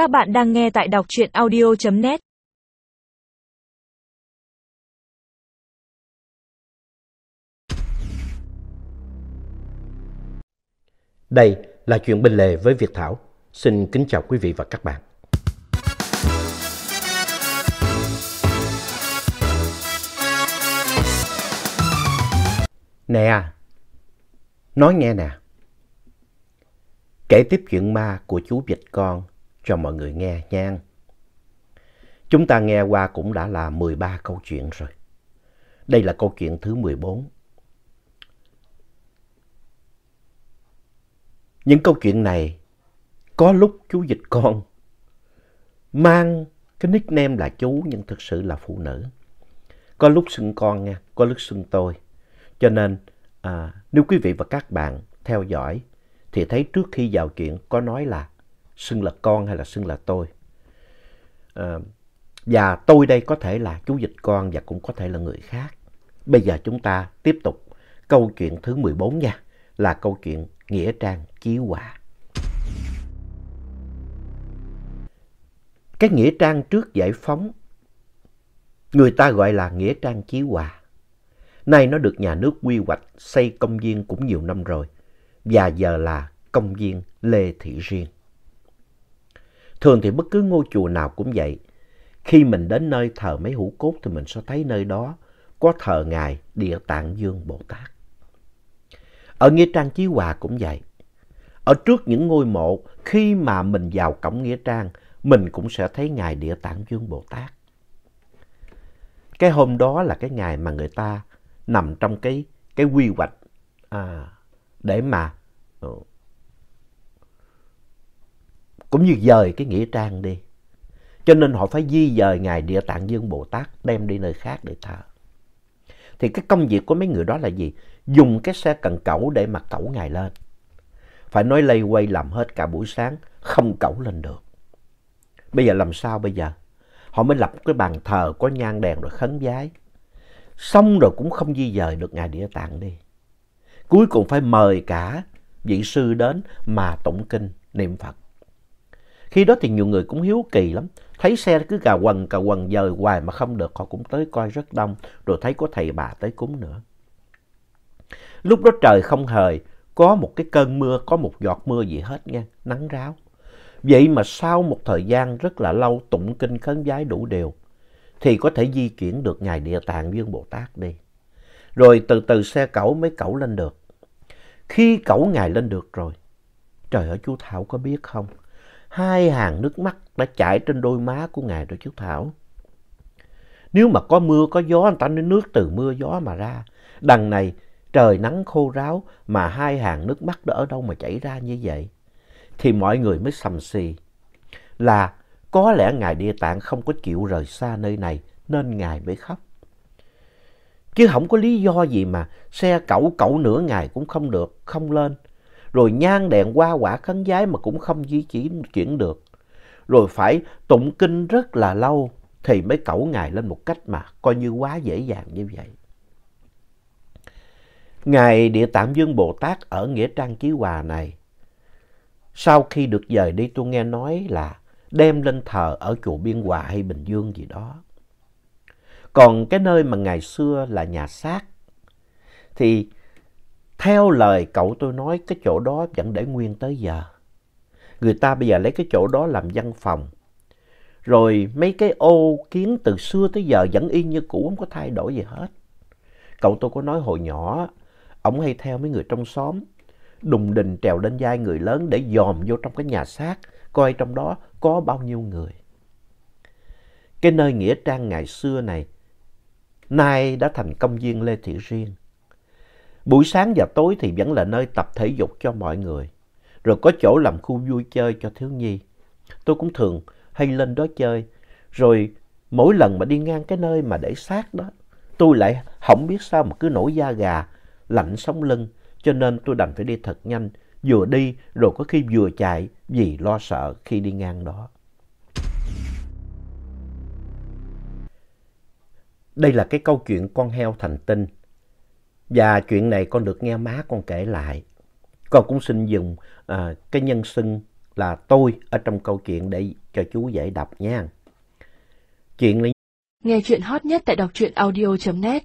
Các bạn đang nghe tại đọc truyện audio.net Đây là chuyện bên lề với Việt Thảo. Xin kính chào quý vị và các bạn. Nè, nói nghe nè. Kể tiếp chuyện ma của chú vịt con cho mọi người nghe nha. Chúng ta nghe qua cũng đã là 13 câu chuyện rồi. Đây là câu chuyện thứ 14. Những câu chuyện này có lúc chú dịch con mang cái nickname là chú nhưng thực sự là phụ nữ. Có lúc xưng con nha, có lúc xưng tôi. Cho nên à, nếu quý vị và các bạn theo dõi thì thấy trước khi vào chuyện có nói là xưng là con hay là xưng là tôi. À, và tôi đây có thể là chú dịch con và cũng có thể là người khác. Bây giờ chúng ta tiếp tục câu chuyện thứ 14 nha, là câu chuyện Nghĩa Trang Chí Hòa. Cái Nghĩa Trang trước giải phóng, người ta gọi là Nghĩa Trang Chí Hòa. Nay nó được nhà nước quy hoạch xây công viên cũng nhiều năm rồi, và giờ là công viên Lê Thị Riêng. Thường thì bất cứ ngôi chùa nào cũng vậy. Khi mình đến nơi thờ mấy hũ cốt thì mình sẽ thấy nơi đó có thờ Ngài Địa Tạng Dương Bồ Tát. Ở Nghĩa Trang Chí Hòa cũng vậy. Ở trước những ngôi mộ, khi mà mình vào cổng Nghĩa Trang, mình cũng sẽ thấy Ngài Địa Tạng Dương Bồ Tát. Cái hôm đó là cái ngày mà người ta nằm trong cái, cái quy hoạch à, để mà uh, cũng như dời cái nghĩa trang đi. Cho nên họ phải di dời Ngài Địa Tạng Dương Bồ Tát đem đi nơi khác để thờ. Thì cái công việc của mấy người đó là gì? Dùng cái xe cần cẩu để mà cẩu Ngài lên. Phải nói lây quay làm hết cả buổi sáng, không cẩu lên được. Bây giờ làm sao bây giờ? Họ mới lập cái bàn thờ có nhang đèn rồi khấn vái. Xong rồi cũng không di dời được Ngài Địa Tạng đi. Cuối cùng phải mời cả vị sư đến mà tụng kinh niệm Phật. Khi đó thì nhiều người cũng hiếu kỳ lắm. Thấy xe cứ cà quần cà quần dời hoài mà không được họ cũng tới coi rất đông. Rồi thấy có thầy bà tới cúng nữa. Lúc đó trời không hời, có một cái cơn mưa, có một giọt mưa gì hết nha, nắng ráo. Vậy mà sau một thời gian rất là lâu tụng kinh khấn giái đủ đều, thì có thể di chuyển được Ngài Địa Tạng Dương Bồ Tát đi. Rồi từ từ xe cẩu mới cẩu lên được. Khi cẩu Ngài lên được rồi, trời ơi chú Thảo có biết không? Hai hàng nước mắt đã chảy trên đôi má của Ngài rồi chú Thảo. Nếu mà có mưa, có gió, anh ta nói nước từ mưa gió mà ra. Đằng này trời nắng khô ráo mà hai hàng nước mắt đó ở đâu mà chảy ra như vậy? Thì mọi người mới sầm xì là có lẽ Ngài Địa Tạng không có chịu rời xa nơi này nên Ngài mới khóc. Chứ không có lý do gì mà xe cẩu cẩu nửa ngày cũng không được, không lên. Rồi nhang đèn qua quả khấn giái mà cũng không di chuyển được. Rồi phải tụng kinh rất là lâu thì mới cẩu Ngài lên một cách mà coi như quá dễ dàng như vậy. Ngài Địa Tạng Dương Bồ Tát ở Nghĩa Trang Chí Hòa này, sau khi được dời đi tôi nghe nói là đem lên thờ ở chùa Biên Hòa hay Bình Dương gì đó. Còn cái nơi mà ngày xưa là nhà xác, thì theo lời cậu tôi nói cái chỗ đó vẫn để nguyên tới giờ. Người ta bây giờ lấy cái chỗ đó làm văn phòng. Rồi mấy cái ô kiến từ xưa tới giờ vẫn y như cũ không có thay đổi gì hết. Cậu tôi có nói hồi nhỏ Ông hay theo mấy người trong xóm, đùng đình trèo lên vai người lớn để dòm vô trong cái nhà xác, coi trong đó có bao nhiêu người. Cái nơi Nghĩa Trang ngày xưa này, nay đã thành công viên Lê Thị Riêng. Buổi sáng và tối thì vẫn là nơi tập thể dục cho mọi người, rồi có chỗ làm khu vui chơi cho thiếu nhi. Tôi cũng thường hay lên đó chơi, rồi mỗi lần mà đi ngang cái nơi mà để xác đó, tôi lại không biết sao mà cứ nổi da gà, lạnh sống lưng, cho nên tôi đành phải đi thật nhanh, vừa đi rồi có khi vừa chạy vì lo sợ khi đi ngang đó. Đây là cái câu chuyện con heo thành tinh. Và chuyện này con được nghe má con kể lại. Con cũng xin dùng à, cái nhân xưng là tôi ở trong câu chuyện để cho chú dễ đọc nha. Chuyện là Nghe chuyện hot nhất tại đọc truyện audio.net